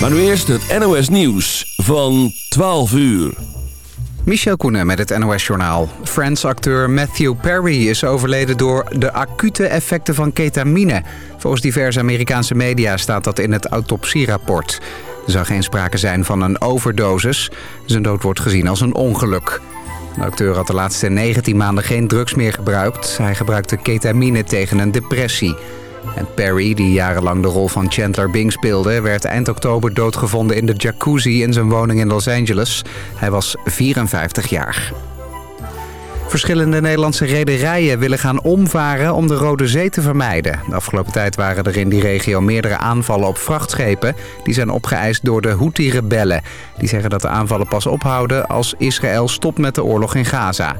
Maar nu eerst het NOS Nieuws van 12 uur. Michel Koenen met het NOS-journaal. Friends-acteur Matthew Perry is overleden door de acute effecten van ketamine. Volgens diverse Amerikaanse media staat dat in het autopsierapport. Er zou geen sprake zijn van een overdosis. Zijn dood wordt gezien als een ongeluk. De acteur had de laatste 19 maanden geen drugs meer gebruikt. Hij gebruikte ketamine tegen een depressie. En Perry, die jarenlang de rol van Chandler Bing speelde... werd eind oktober doodgevonden in de jacuzzi in zijn woning in Los Angeles. Hij was 54 jaar. Verschillende Nederlandse rederijen willen gaan omvaren om de Rode Zee te vermijden. De afgelopen tijd waren er in die regio meerdere aanvallen op vrachtschepen. Die zijn opgeëist door de Houthi-rebellen. Die zeggen dat de aanvallen pas ophouden als Israël stopt met de oorlog in Gaza.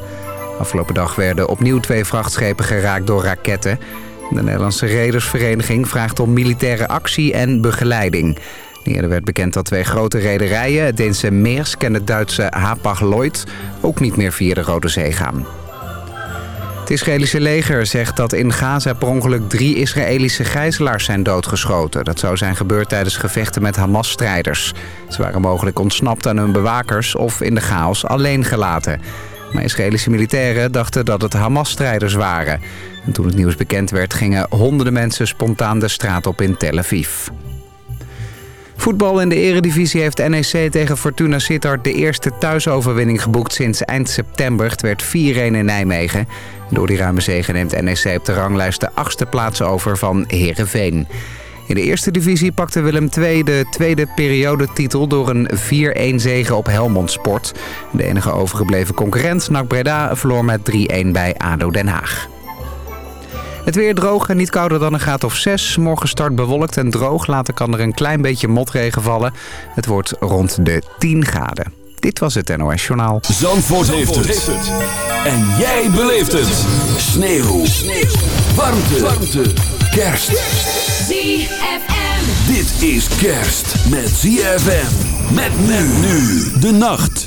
Afgelopen dag werden opnieuw twee vrachtschepen geraakt door raketten. De Nederlandse Redersvereniging vraagt om militaire actie en begeleiding. Eerder werd bekend dat twee grote rederijen, het Deense Maersk en het Duitse Hapag-Lloyd, ook niet meer via de Rode Zee gaan. Het Israëlische leger zegt dat in Gaza per ongeluk drie Israëlische gijzelaars zijn doodgeschoten. Dat zou zijn gebeurd tijdens gevechten met Hamas-strijders. Ze waren mogelijk ontsnapt aan hun bewakers of in de chaos alleen gelaten. Maar Israëlische militairen dachten dat het Hamas-strijders waren. En toen het nieuws bekend werd gingen honderden mensen spontaan de straat op in Tel Aviv. Voetbal in de eredivisie heeft NEC tegen Fortuna Sittard de eerste thuisoverwinning geboekt sinds eind september. Het werd 4-1 in Nijmegen. Door die ruime zege neemt NEC op de ranglijst de achtste plaats over van Heerenveen. In de eerste divisie pakte Willem II de tweede periodetitel door een 4-1 zege op Helmond Sport. De enige overgebleven concurrent, NAC Breda, verloor met 3-1 bij ADO Den Haag. Het weer droog en niet kouder dan een graad of 6. Morgen start bewolkt en droog. Later kan er een klein beetje motregen vallen. Het wordt rond de 10 graden. Dit was het NOS Journaal. Zandvoort, heeft, het. En jij beleeft het. Sneeuw. Sneeuw. Warmte. Warmte. Kerst. ZFM. Dit is kerst met ZFM. Met men nu de nacht.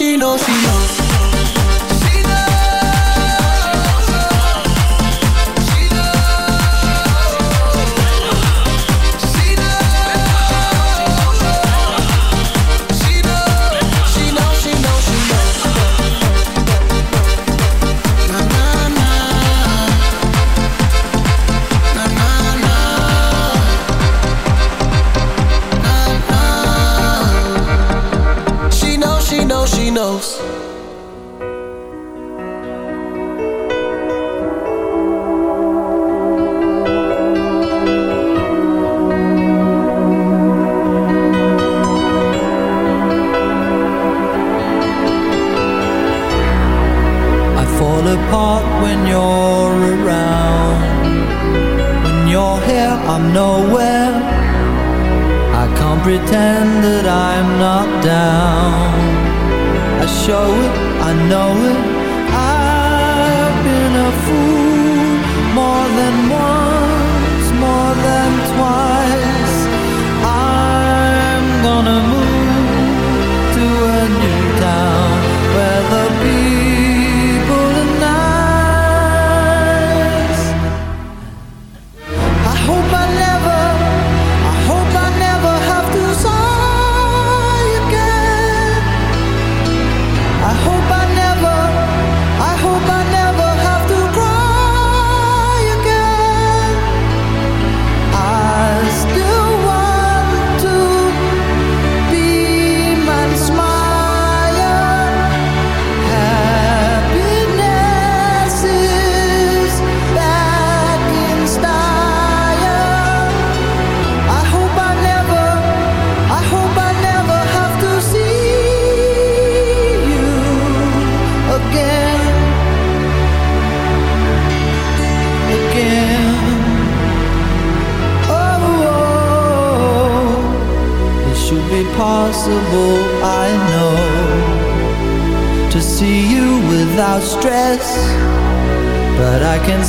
cochino si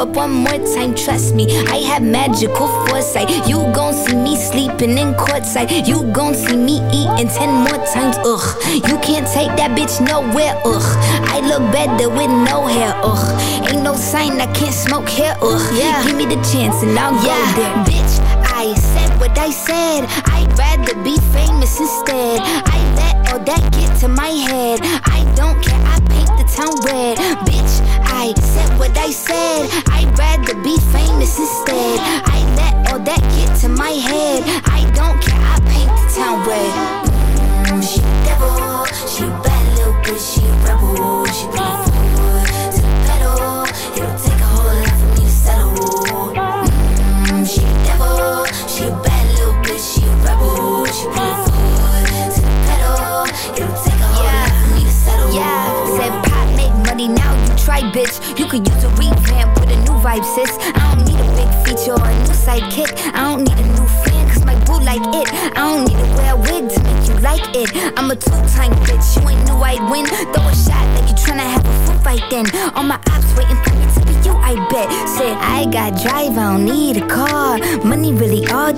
Up one more time, trust me. I have magical foresight. You gon' see me sleeping in courtside. You gon' see me eating ten more times, ugh. You can't take that bitch nowhere, ugh. I look better with no hair, ugh. Ain't no sign I can't smoke here, ugh. Yeah. Give me the chance and I'll yeah. go there,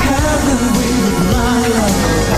Haven't with my love?